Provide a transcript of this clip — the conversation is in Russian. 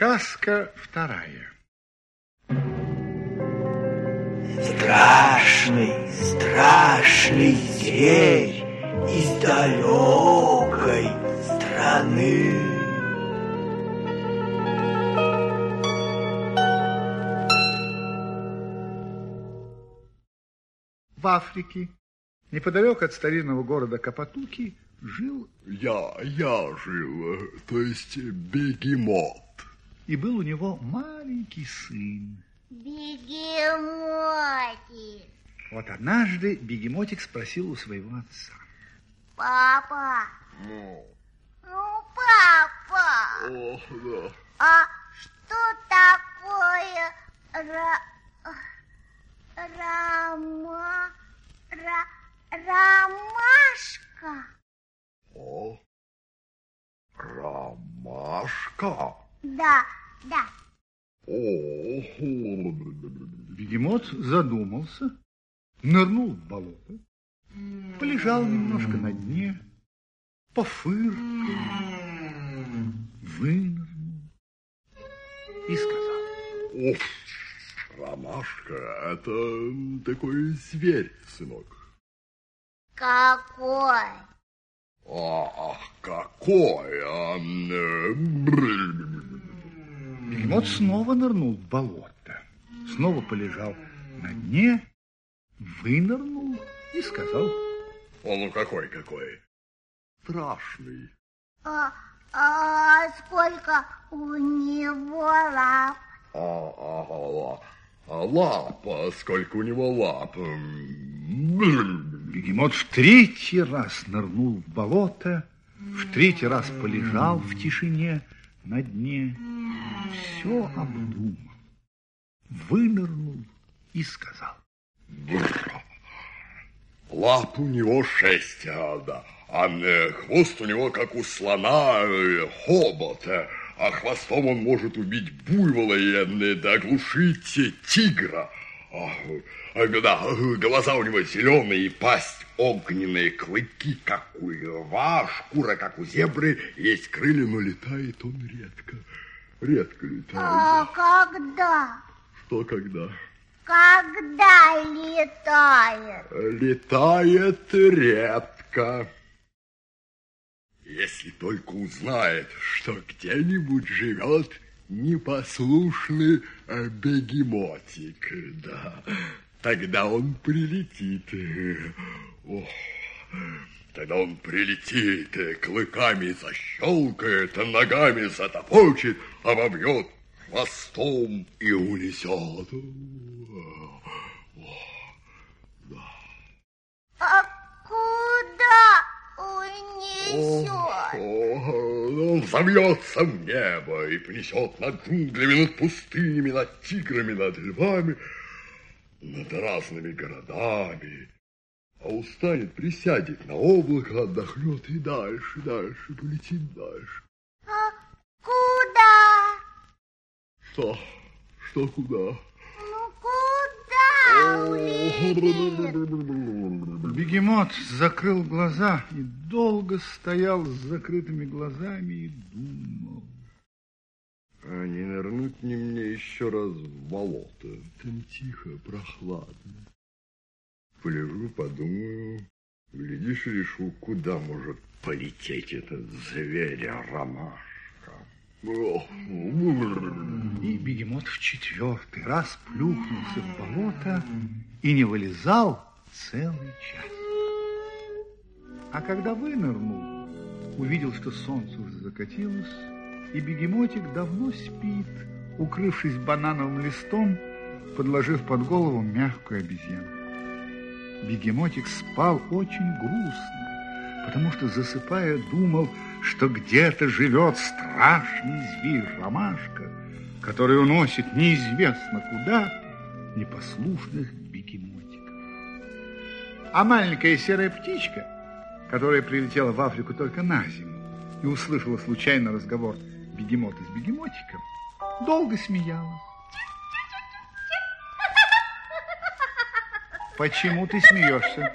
Сказка вторая. Страшный, страшный зверь из далекой страны. В Африке, неподалеку от старинного города Капатуки, жил... Я, я жил, э, то есть бегемот. И был у него маленький сын. Бегемотик. Вот однажды бегемотик спросил у своего отца. Папа, Ну, ну, папа, ох, да. а что такое ра... Рама... Ра... Ромашка? О, ромашка. Да, да. Бегемот задумался, нырнул в болото, полежал немножко на дне, пофыркал, вынырнул и сказал. О, ромашка, это такой зверь, сынок. Какой? Ах, какой он! Бегемот снова нырнул в болото, снова полежал на дне, вынырнул и сказал. Он ну какой, какой? Страшный. А, а сколько у него лап? А, а, а, а лапа, сколько у него лап? Бегемот в третий раз нырнул в болото, в третий раз полежал в тишине на дне, все обдумал, вынырнул и сказал. Бррр. Лап у него шесть, а, да. А э, хвост у него, как у слона, э, хобот. э, А хвостом он может убить буйвола и да, оглушить тигра. Да, глаза у него зеленые, и пасть огненные, клыки, как у льва, шкура, как у зебры, есть крылья, но летает он редко. Редко летает. А когда? Что когда? Когда летает? Летает редко. Если только узнает, что где-нибудь живет непослушный э, бегемотик, да, тогда он прилетит. Ох, тогда он прилетит, э, клыками защелкает, ногами затопочет, обобьет хвостом и унесет. Взовьется в небо и принесет над джунглями, над пустынями, над тиграми, над львами, над разными городами. А устанет, присядет на облако, отдохнет и дальше, дальше, полетит дальше. А куда? Что? Что куда? Ну куда улетит? Бегемот закрыл глаза и долго стоял с закрытыми глазами и думал. А не нырнуть ли мне еще раз в болото? Там тихо, прохладно. Полежу, подумаю. Глядишь, решу, куда может полететь этот зверь-ромашка. Ох, И бегемот в четвертый раз плюхнулся в болото и не вылезал целый час. А когда вынырнул, увидел, что солнце уже закатилось, и бегемотик давно спит, укрывшись банановым листом, подложив под голову мягкую обезьяну. Бегемотик спал очень грустно, потому что, засыпая, думал, что где-то живет страшный зверь Ромашка, который уносит неизвестно куда непослушных бегемотиков. А маленькая серая птичка, которая прилетела в Африку только на зиму и услышала случайно разговор бегемота с бегемотиком, долго смеялась. Почему ты смеешься?